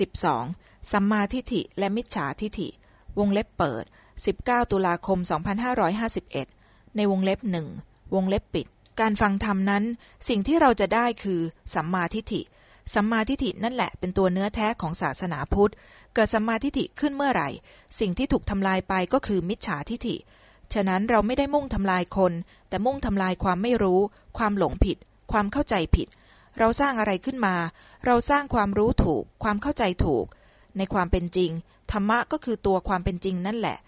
12. สัมมาทิฏฐิและมิจฉาทิฏฐิ วงเล็บเปิด 19 ตุลาคม 2551 ในวงเล็บหนึ่งวงเล็บปิด การฟังธรรมนั้น สิ่งที่เราจะได้คือสัมมาทิฏฐิ สัมมาทิฏฐินั่นแหละเป็นตัวเนื้อแท้ของศาสนาพุทธ เกิดสัมมาทิฏฐิขึ้นเมื่อไหร่ สิ่งที่ถูกทำลายไปก็คือมิจฉาทิฏฐิ ฉะนั้นเราไม่ได้มุ่งทำลายคน แต่มุ่งทำลายความไม่รู้ ความหลงผิด ความเข้าใจผิด เราสร้างอะไรขึ้นมา เราสร้างความรู้ถูก ความเข้าใจถูก ในความเป็นจริง ธรรมะก็คือตัวความเป็นจริงนั่นแหละ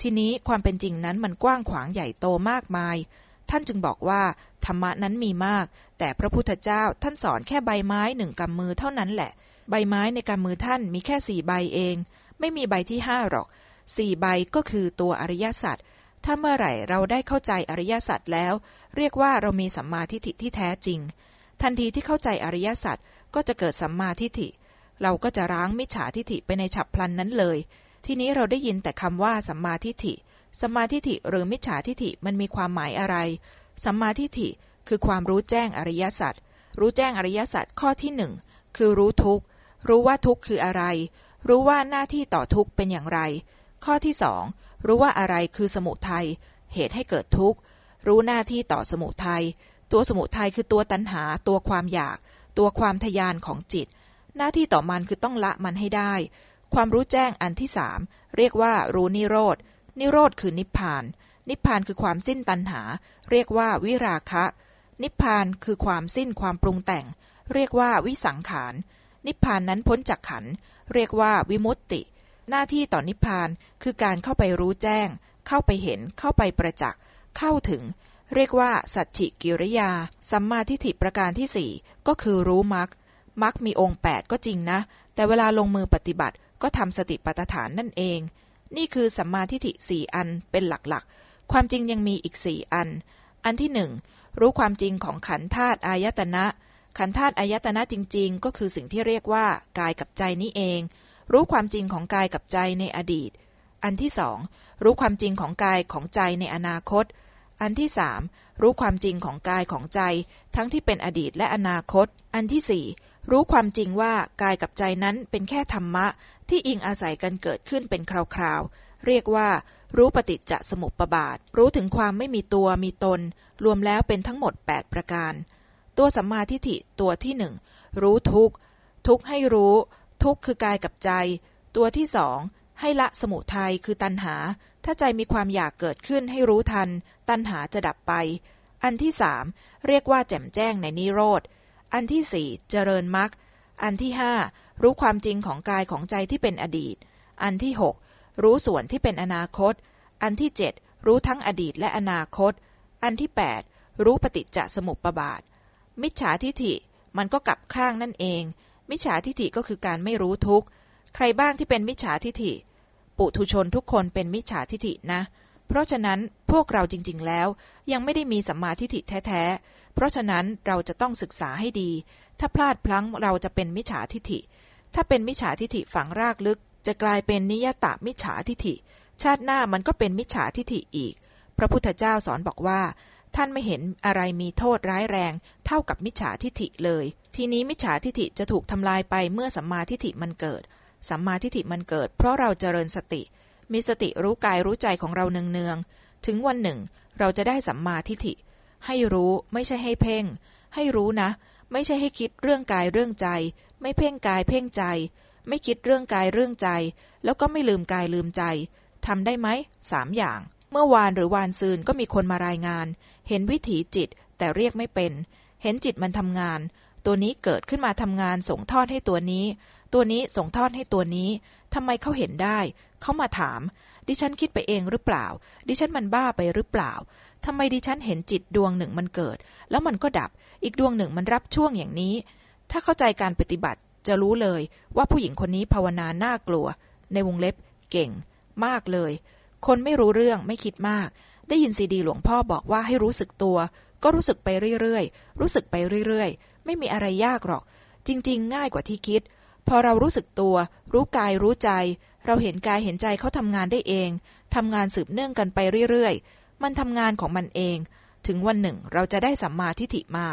ทีนี้ความเป็นจริงนั้นมันกว้างขวางใหญ่โตมากมาย ท่านจึงบอกว่าธรรมะนั้นมีมาก แต่พระพุทธเจ้าท่านสอนแค่ใบไม้หนึ่งกำมือเท่านั้นแหละ ใบไม้ในกำมือท่านมีแค่สี่ใบเอง ไม่มีใบที่ห้าหรอกสี่ใบก็คือตัวอริยสัจถ้าเมื่อไหร่เราได้เข้าใจอริยสัจแล้ว เรียกว่าเรามีสัมมาทิฏฐิที่แท้จริง ทันทีที่เข้าใจอริยสัจก็จะเกิดสัมมาทิฏฐิ เราก็จะร้างมิจฉาทิฏฐิไปในฉับพลันนั้นเลย ทีนี้เราได้ยินแต่คำว่าสัมมาทิฏฐิ สัมมาทิฏฐิหรือมิจฉาทิฏฐิมันมีความหมายอะไร สัมมาทิฏฐิคือความรู้แจ้งอริยสัจ รู้แจ้งอริยสัจข้อที่หนึ่งคือรู้ทุกข์ รู้ว่าทุกข์คืออะไร รู้ว่าหน้าที่ต่อทุกข์เป็นอย่างไร ข้อที่สองรู้ว่าอะไรคือสมุทัย เหตุให้เกิดทุกข์ รู้หน้าที่ต่อสมุทัย ตัวสมุทัยคือตัวตัณหา ตัวความอยาก ตัวความทยานของจิต หน้าที่ต่อมันคือต้องละมันให้ได้ ความรู้แจ้งอันที่สามเรียกว่ารู้นิโรธนิโรธคือนิพพาน นิพพานคือความสิ้นตัณหา เรียกว่าวิราคะ นิพพานคือความสิ้นความปรุงแต่ง เรียกว่าวิสังขาร นิพพานนั้นพ้นจากขัน เรียกว่าวิมุตติ หน้าที่ต่อนิพพานคือการเข้าไปรู้แจ้ง เข้าไปเห็น เข้าไปประจักษ์ เข้าถึง เรียกว่า สัจฉิกิริยา สัมมาทิฏฐิประการที่สี่ก็คือรู้มรรคมรรคมีองค์ 8 ก็จริงนะ แต่เวลาลงมือปฏิบัติก็ทำสติปัฏฐานนั่นเอง นี่คือสัมมาทิฏฐิสี่อันเป็นหลักๆ ความจริงยังมีอีกสี่อัน อันที่หนึ่งรู้ความจริงของขันธาตุอายตนะ ขันธาตุอายตนะจริง ๆ ก็คือสิ่งที่เรียกว่ากายกับใจนี้เอง รู้ความจริงของกายกับใจในอดีต อันที่สองรู้ความจริงของกายของใจในอนาคต อันที่สามรู้ความจริงของกายของใจ ทั้งที่เป็นอดีตและอนาคต อันที่สี่รู้ความจริงว่ากายกับใจนั้นเป็นแค่ธรรมะ ที่อิงอาศัยกันเกิดขึ้นเป็นคราวๆ เรียกว่า รู้ปฏิจจสมุปบาท รู้ถึงความไม่มีตัวมีตน รวมแล้วเป็นทั้งหมด 8 ประการ ตัวสัมมาทิฏฐิตัวที่หนึ่งรู้ทุกทุกให้รู้ ทุกคือกายกับใจ ตัวที่สองให้ละสมุทัยคือตัณหา ถ้าใจมีความอยากเกิดขึ้นให้รู้ทัน ตัณหาจะดับไป อันที่สามเรียกว่าแจ่มแจ้งในนิโรธ อันที่สี่เจริญมรรค อันที่ห้ารู้ความจริงของกายของใจที่เป็นอดีต อันที่หกรู้ส่วนที่เป็นอนาคต อันที่เจ็ดรู้ทั้งอดีตและอนาคต อันที่แปดรู้ปฏิจจสมุปบาท มิจฉาทิฐิมันก็กลับข้างนั่นเอง มิจฉาทิฐิก็คือการไม่รู้ทุกข์ ใครบ้างที่เป็นมิจฉาทิฐิ ปุถุชนทุกคนเป็นมิจฉาทิฐินะ เพราะฉะนั้นพวกเราจริง ๆ แล้ว ยังไม่ได้มีสัมมาทิฏฐิแท้ๆ เพราะฉะนั้นเราจะต้องศึกษาให้ดี ถ้าพลาดพลั้งเราจะเป็นมิจฉาทิฐิ ถ้าเป็นมิจฉาทิฐิฝังรากลึก จะกลายเป็นนิยตะมิจฉาทิฐิ ชาติหน้ามันก็เป็นมิจฉาทิฐิอีก พระพุทธเจ้าสอนบอกว่า ท่านไม่เห็นอะไรมีโทษร้ายแรง เท่ากับมิจฉาทิฐิเลย ทีนี้มิจฉาทิฐิจะถูกทำลายไปเมื่อสัมมาทิฏฐิมันเกิด สัมมาทิฏฐิมันเกิด เพราะเราเจริญสติ มีสติรู้กายรู้ใจของเราเนืองๆถึงวันหนึ่ง เราจะได้สัมมาทิฏฐิ ให้รู้ไม่ใช่ให้เพ่ง ให้รู้นะ ไม่ใช่ให้คิดเรื่องกายเรื่องใจ ไม่เพ่งกายเพ่งใจ ไม่คิดเรื่องกายเรื่องใจ แล้วก็ไม่ลืมกายลืมใจทำได้ไหมสามอย่าง เมื่อวานหรือวานซืนก็มีคนมารายงาน เห็นวิถีจิตแต่เรียกไม่เป็น เห็นจิตมันทำงาน ตัวนี้เกิดขึ้นมาทำงานส่งทอดให้ตัวนี้ ตัวนี้ส่งทอดให้ตัวนี้ทำไมเขาเห็นได้ เขามาถาม ดิฉันคิดไปเองหรือเปล่า ดิฉันมันบ้าไปหรือเปล่าทำไมดิฉันเห็นจิตดวงหนึ่งมันเกิด แล้วมันก็ดับ อีกดวงหนึ่งมันรับช่วงอย่างนี้ ถ้าเข้าใจการปฏิบัติจะรู้เลยว่าผู้หญิงคนนี้ภาวนาน่ากลัว ในวงเล็บ เก่ง มากเลย คนไม่รู้เรื่องไม่คิดมาก ได้ยินซีดีหลวงพ่อบอกว่าให้รู้สึกตัว ก็รู้สึกไปเรื่อยๆ รู้สึกไปเรื่อยๆ ไม่มีอะไรยากหรอก จริง ๆ ง่ายกว่าที่คิด พอเรารู้สึกตัว รู้กายรู้ใจ เราเห็นกายเห็นใจเขาทำงานได้เองทำงานสืบเนื่องกันไปเรื่อยๆ มันทำงานของมันเอง ถึงวันหนึ่งเราจะได้สัมมาทิฏฐิมา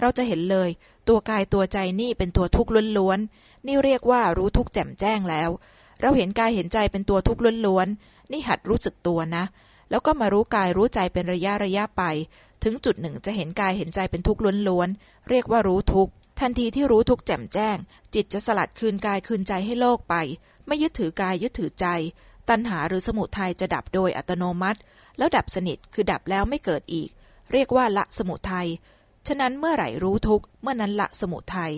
เราจะเห็นเลย ตัวกายตัวใจนี่เป็นตัวทุกข์ล้วนๆ นี่เรียกว่ารู้ทุกข์แจ่มแจ้งแล้ว เราเห็นกายเห็นใจเป็นตัวทุกข์ล้วนๆ นี่หัดรู้สึกตัวนะ แล้วก็มารู้กายรู้ใจเป็นระยะระยะไป ถึงจุดหนึ่งจะเห็นกายเห็นใจเป็นทุกข์ล้วนๆ เรียกว่ารู้ทุกข์ ทันทีที่รู้ทุกแจ่มแจ้ง จิตจะสลัดคืนกายคืนใจให้โลกไป ไม่ยึดถือกายยึดถือใจ ตัณหาหรือสมุทัยจะดับโดยอัตโนมัติ แล้วดับสนิทคือดับแล้วไม่เกิดอีก เรียกว่าละสมุทัยฉะนั้นเมื่อไหร่รู้ทุกเมื่อนั้นละสมุทัย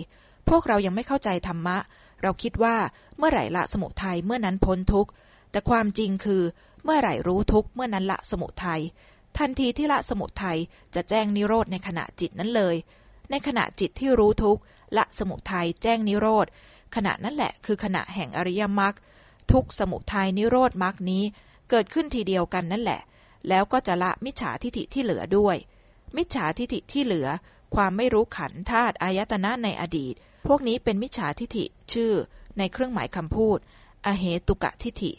พวกเรายังไม่เข้าใจธรรมะ เราคิดว่าเมื่อไหร่ละสมุทัยเมื่อนั้นพ้นทุกข์แต่ความจริงคือ เมื่อไหร่รู้ทุกเมื่อนั้นละสมุทัยทันทีที่ละสมุทัยจะแจ้งนิโรธในขณะจิตนั้นเลย ในขณะจิตที่รู้ทุกข์ละสมุทัยแจ้งนิโรธขณะนั้นแหละคือขณะแห่งอริยมรรคทุกสมุทัยนิโรธมรรคนี้เกิดขึ้นทีเดียวกันนั่นแหละ แล้วก็จะละมิจฉาทิฐิที่เหลือด้วย มิจฉาทิฐิที่เหลือ ความไม่รู้ขันธาตุอายตนะในอดีต พวกนี้เป็นมิจฉาทิฐิชื่อ ในเครื่องหมายคำพูด อเหตุกะทิฐิ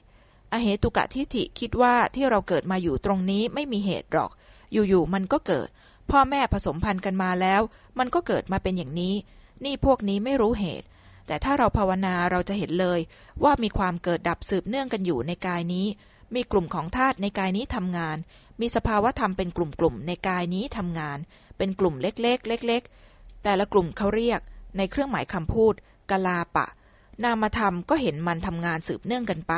อเหตุกะทิฐิคิดว่าที่เราเกิดมาอยู่ตรงนี้ไม่มีเหตุหรอก อยู่ๆมันก็เกิด พ่อแม่ผสมพันธุ์กันมาแล้ว มันก็เกิดมาเป็นอย่างนี้ นี่พวกนี้ไม่รู้เหตุ แต่ถ้าเราภาวนาเราจะเห็นเลย ว่ามีความเกิดดับสืบเนื่องกันอยู่ในกายนี้ มีกลุ่มของธาตุในกายนี้ทำงาน มีสภาวะธรรมเป็นกลุ่มๆในกายนี้ทำงาน เป็นกลุ่มเล็กๆ เล็ก ๆ แต่ละกลุ่มเขาเรียก ในเครื่องหมายคำพูดกลาปะ นามธรรมก็เห็นมันทำงานสืบเนื่องกันไป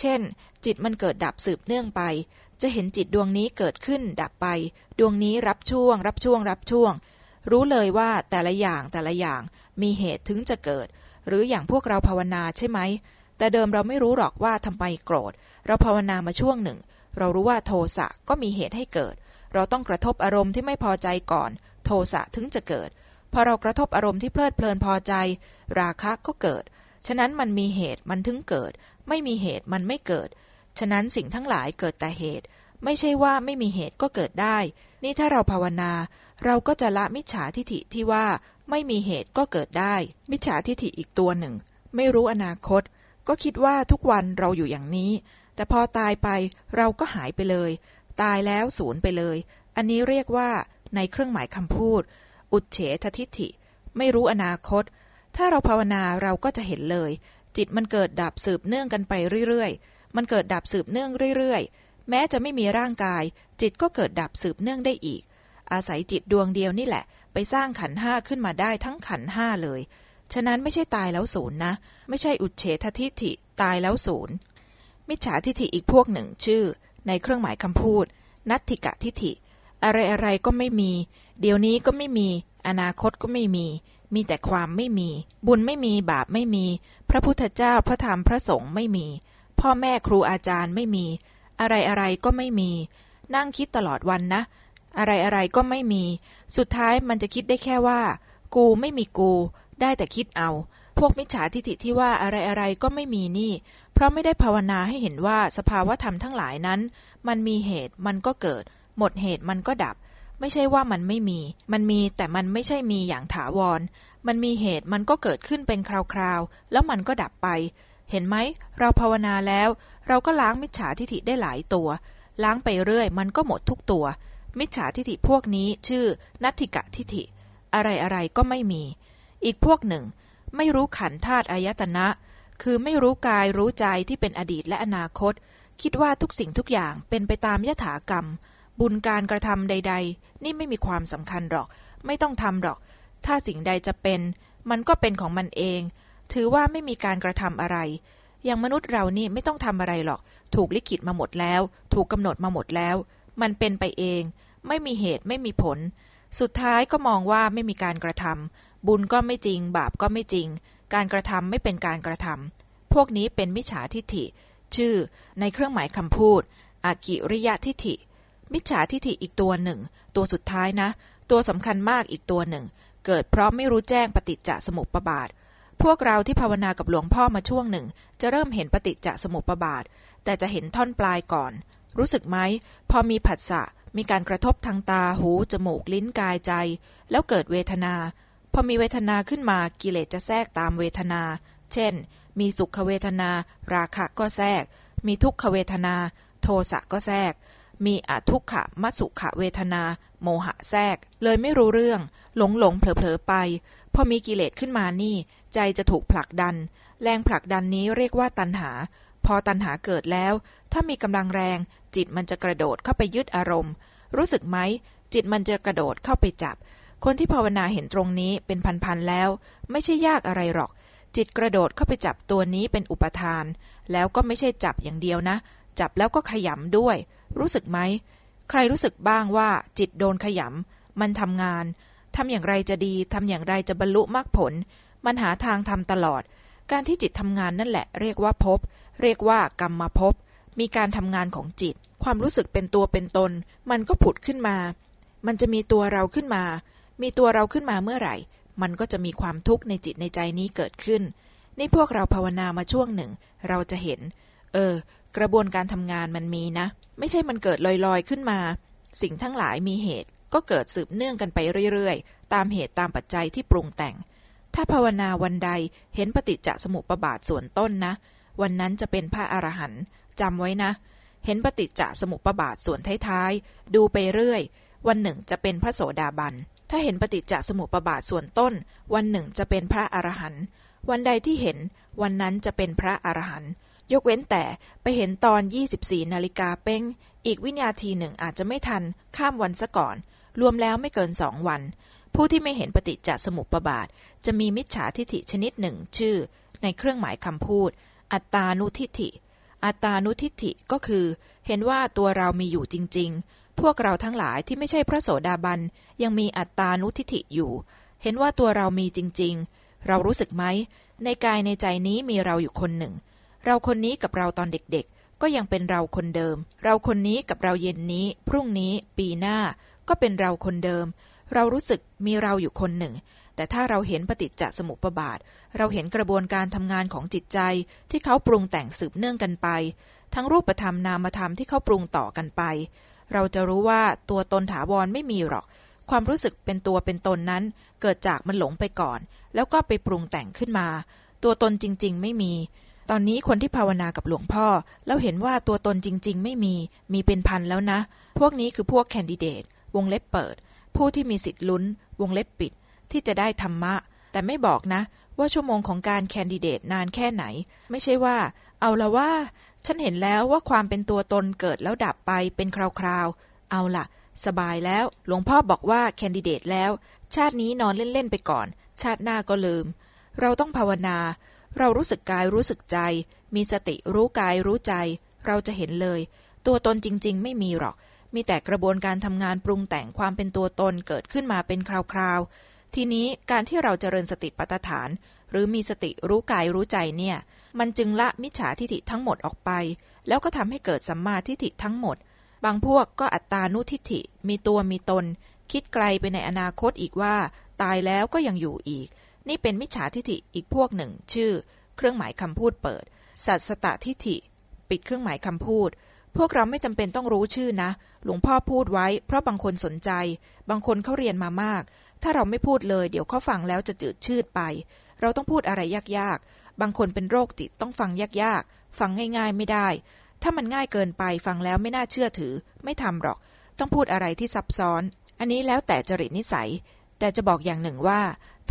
เช่น จิตมันเกิดดับสืบเนื่องไป จะเห็นจิตดวงนี้เกิดขึ้นดับไป ดวงนี้รับช่วง รับช่วง รับช่วง รู้เลยว่าแต่ละอย่างแต่ละอย่างมีเหตุถึงจะเกิด หรืออย่างพวกเราภาวนาใช่ไหม แต่เดิมเราไม่รู้หรอกว่าทำไมโกรธ เราภาวนามาช่วงหนึ่ง เรารู้ว่าโทสะก็มีเหตุให้เกิด เราต้องกระทบอารมณ์ที่ไม่พอใจก่อน โทสะถึงจะเกิด พอเรากระทบอารมณ์ที่เพลิดเพลินพอใจ ราคะก็เกิด ฉะนั้นมันมีเหตุมันถึงเกิด ไม่มีเหตุมันไม่เกิด ฉะนั้นสิ่งทั้งหลายเกิดแต่เหตุ ไม่ใช่ว่าไม่มีเหตุก็เกิดได้ นี่ถ้าเราภาวนา เราก็จะละมิจฉาทิฐิที่ว่าไม่มีเหตุก็เกิดได้ มิจฉาทิฐิอีกตัวหนึ่ง ไม่รู้อนาคต ก็คิดว่าทุกวันเราอยู่อย่างนี้ แต่พอตายไปเราก็หายไปเลย ตายแล้วสูญไปเลย อันนี้เรียกว่าในเครื่องหมายคำพูด อุดเฉททิฐิ ไม่รู้อนาคต ถ้าเราภาวนาเราก็จะเห็นเลย จิตมันเกิดดับสืบเนื่องกันไปเรื่อยๆ มันเกิดดับสืบเนื่องเรื่อยๆ แม้จะไม่มีร่างกาย จิตก็เกิดดับสืบเนื่องได้อีก อาศัยจิตดวงเดียวนี่แหละ ไปสร้างขันห้าขึ้นมาได้ทั้งขันห้าเลย ฉะนั้นไม่ใช่ตายแล้วศูนย์นะ ไม่ใช่อุดเฉททิฐิตายแล้วศูนย์มิจฉาทิฐิอีกพวกหนึ่งชื่อ ในเครื่องหมายคำพูด นัตถิกะทิฐิ อะไรอะไรก็ไม่มี เดี๋ยวนี้ก็ไม่มี อนาคตก็ไม่มี มีแต่ความไม่มี บุญไม่มีบาปไม่มี พระพุทธเจ้าพระธรรมพระสงฆ์ไม่มี พ่อแม่ครูอาจารย์ไม่มี อะไรอะไรก็ไม่มี นั่งคิดตลอดวันนะ อะไรอะไรก็ไม่มี สุดท้ายมันจะคิดได้แค่ว่า กูไม่มีกู ได้แต่คิดเอา พวกมิจฉาทิฏฐิที่ว่าอะไรอะไรก็ไม่มีนี่ เพราะไม่ได้ภาวนาให้เห็นว่าสภาวะธรรมทั้งหลายนั้น มันมีเหตุมันก็เกิด หมดเหตุมันก็ดับ ไม่ใช่ว่ามันไม่มี มันมีแต่มันไม่ใช่มีอย่างถาวร มันมีเหตุมันก็เกิดขึ้นเป็นคราวๆ แล้วมันก็ดับไป เห็นไหม เราภาวนาแล้ว เราก็ล้างมิจฉาทิฐิได้หลายตัว ล้างไปเรื่อย มันก็หมดทุกตัว มิจฉาทิฐิพวกนี้ชื่อ นัตถิกะทิฐิ อะไรอะไรก็ไม่มี อีกพวกหนึ่ง ไม่รู้ขันธาตุอายตนะ คือไม่รู้กายรู้ใจที่เป็นอดีตและอนาคต คิดว่าทุกสิ่งทุกอย่างเป็นไปตามยถากรรม บุญการกระทำใด ๆ นี่ไม่มีความสำคัญหรอก ไม่ต้องทำหรอก ถ้าสิ่งใดจะเป็น มันก็เป็นของมันเอง ถือว่าไม่มีการกระทำอะไร อย่างมนุษย์เรานี่ไม่ต้องทำอะไรหรอก ถูกลิขิตมาหมดแล้ว ถูกกำหนดมาหมดแล้ว มันเป็นไปเอง ไม่มีเหตุไม่มีผล สุดท้ายก็มองว่าไม่มีการกระทำบุญก็ไม่จริง บาปก็ไม่จริง การกระทำไม่เป็นการกระทำพวกนี้เป็นมิจฉาทิฐิ ชื่อ ในเครื่องหมายคำพูดอากิริยะทิฐิ มิจฉาทิฐิอีกตัวหนึ่ง ตัวสุดท้ายนะ ตัวสำคัญมากอีกตัวหนึ่ง เกิดเพราะไม่รู้แจ้งปฏิจจสมุปบาท พวกเราที่ภาวนากับหลวงพ่อมาช่วงหนึ่ง จะเริ่มเห็นปฏิจจสมุปบาท แต่จะเห็นท่อนปลายก่อน รู้สึกไหม พอมีผัสสะมีการกระทบทางตาหู จมูกลิ้นกายใจ แล้วเกิดเวทนา พอมีเวทนาขึ้นมากิเลสจะแทรกตามเวทนา เช่น มีสุขเวทนา ราคะก็แทรก มีทุกขเวทนา โทสะก็แทรก มีอทุกขะมัสุขะเวทนา โมหะแทรก เลยไม่รู้เรื่อง หลงหลงเผลอเผลอไป พอมีกิเลสขึ้นมานี่ ใจจะถูกผลักดัน แรงผลักดันนี้เรียกว่าตัณหา พอตัณหาเกิดแล้ว ถ้ามีกำลังแรง จิตมันจะกระโดดเข้าไปยึดอารมณ์ รู้สึกไหม จิตมันจะกระโดดเข้าไปจับ คนที่ภาวนาเห็นตรงนี้เป็นพันๆแล้ว ไม่ใช่ยากอะไรหรอก จิตกระโดดเข้าไปจับตัวนี้เป็นอุปทาน แล้วก็ไม่ใช่จับอย่างเดียวนะ จับแล้วก็ขยำด้วย รู้สึกไหม ใครรู้สึกบ้างว่าจิตโดนขยำ มันทำงาน ทำอย่างไรจะดี ทำอย่างไรจะบรรลุมรรคผล มันหาทางทำตลอด การที่จิตทำงานนั่นแหละ เรียกว่าภพเรียกว่ากรรมมาภพ มีการทำงานของจิต ความรู้สึกเป็นตัวเป็นตน มันก็ผุดขึ้นมา มันจะมีตัวเราขึ้นมา มีตัวเราขึ้นมาเมื่อไหร่ มันก็จะมีความทุกข์ในจิตในใจนี้เกิดขึ้น นี่พวกเราภาวนามาช่วงหนึ่ง เราจะเห็น เออ กระบวนการทำงานมันมีนะ ไม่ใช่มันเกิดลอยๆขึ้นมา สิ่งทั้งหลายมีเหตุก็เกิดสืบเนื่องกันไปเรื่อยๆ ตามเหตุตามปัจจัยที่ปรุงแต่ง ถ้าภาวนาวันใดเห็นปฏิจจสมุปบาทส่วนต้นนะ วันนั้นจะเป็นพระอรหันต์จำไว้นะ เห็นปฏิจจสมุปบาทส่วนท้ายๆ ดูไปเรื่อย วันหนึ่งจะเป็นพระโสดาบัน ถ้าเห็นปฏิจจสมุปบาทส่วนต้น วันหนึ่งจะเป็นพระอรหันต์ วันใดที่เห็น วันนั้นจะเป็นพระอรหันต์ ยกเว้นแต่ไปเห็นตอน 24 นาฬิกาเป้ง อีกวินาทีหนึ่งอาจจะไม่ทันข้ามวันซะก่อน รวมแล้วไม่เกินสองวัน ผู้ที่ไม่เห็นปฏิจจสมุปบาท จะมีมิจฉาทิฐิชนิดหนึ่งชื่อ ในเครื่องหมายคำพูด อัตตานุทิฏฐิ อัตตานุทิฏฐิก็คือ เห็นว่าตัวเรามีอยู่จริง ๆ พวกเราทั้งหลายที่ไม่ใช่พระโสดาบันยังมีอัตตานุทิฏฐิอยู่ เห็นว่าตัวเรามีจริง ๆ เรารู้สึกไหมในกายในใจนี้มีเราอยู่คนหนึ่ง เราคนนี้กับเราตอนเด็กๆ ก็ยังเป็นเราคนเดิม เราคนนี้กับเราเย็นนี้ พรุ่งนี้ปีหน้า ก็เป็นเราคนเดิม เรารู้สึกมีเราอยู่คนหนึ่ง แต่ถ้าเราเห็นปฏิจจสมุปบาท เราเห็นกระบวนการทำงานของจิตใจ ที่เขาปรุงแต่งสืบเนื่องกันไป ทั้งรูปธรรมนามธรรมที่เขาปรุงต่อกันไป เราจะรู้ว่าตัวตนถาวรไม่มีหรอก ความรู้สึกเป็นตัวเป็นตนนั้น เกิดจากมันหลงไปก่อน แล้วก็ไปปรุงแต่งขึ้นมา ตัวตนจริง ๆ ไม่มี ตอนนี้คนที่ภาวนากับหลวงพ่อ แล้วเห็นว่าตัวตนจริง ๆ ไม่มีมีเป็นพันแล้วนะ พวกนี้คือพวกแคนดิเดต วงเล็บเปิด ผู้ที่มีสิทธิ์ลุ้น วงเล็บปิด ที่จะได้ธรรมะ แต่ไม่บอกนะ ว่าชั่วโมงของการแคนดิเดตนานแค่ไหน ไม่ใช่ว่า เอาละว่า ฉันเห็นแล้วว่าความเป็นตัวตนเกิดแล้วดับไปเป็นคราวๆเอาละสบายแล้ว หลวงพ่อบอกว่าแคนดิเดตแล้ว ชาตินี้นอนเล่น ๆ ไปก่อน ชาติหน้าก็ลืม เราต้องภาวนา เรารู้สึกกายรู้สึกใจ มีสติรู้กายรู้ใจ เราจะเห็นเลย ตัวตนจริง ๆ ไม่มีหรอก มีแต่กระบวนการทำงานปรุงแต่งความเป็นตัวตนเกิดขึ้นมาเป็นคราวๆ ทีนี้การที่เราเจริญสติปัฏฐาน หรือมีสติรู้กายรู้ใจเนี่ย มันจึงละมิจฉาทิฏฐิทั้งหมดออกไป แล้วก็ทำให้เกิดสัมมาทิฏฐิทั้งหมด บางพวกก็อัตตานุทิฏฐิ มีตัวมีตน คิดไกลไปในอนาคตอีกว่า ตายแล้วก็ยังอยู่อีก นี่เป็นมิจฉาทิฏฐิอีกพวกหนึ่ง ชื่อ เครื่องหมายคำพูดเปิด สัตสตทิฏฐิ ปิดเครื่องหมายคำพูด พวกเราไม่จำเป็นต้องรู้ชื่อนะ หลวงพ่อพูดไว้ เพราะบางคนสนใจ บางคนเขาเรียนมามาก ถ้าเราไม่พูดเลย เดี๋ยวเขาฟังแล้วจะจืดชืดไป เราต้องพูดอะไรยากๆ บางคนเป็นโรคจิตต้องฟังยากๆ ฟังง่าย ๆ ไม่ได้ ถ้ามันง่ายเกินไปฟังแล้วไม่น่าเชื่อถือ ไม่ทำหรอก ต้องพูดอะไรที่ซับซ้อน อันนี้แล้วแต่จริตนิสัย แต่จะบอกอย่างหนึ่งว่า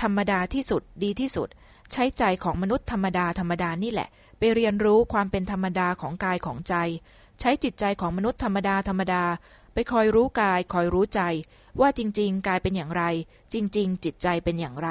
ธรรมดาที่สุดดีที่สุด ใช้ใจของมนุษย์ธรรมดาธรรมดานี่แหละ ไปเรียนรู้ความเป็นธรรมดาของกายของใจ ใช้จิตใจของมนุษย์ธรรมดาธรรมดา ไปคอยรู้กายคอยรู้ใจ ว่าจริง ๆ กายเป็นอย่างไร จริง ๆ จิตใจเป็นอย่างไร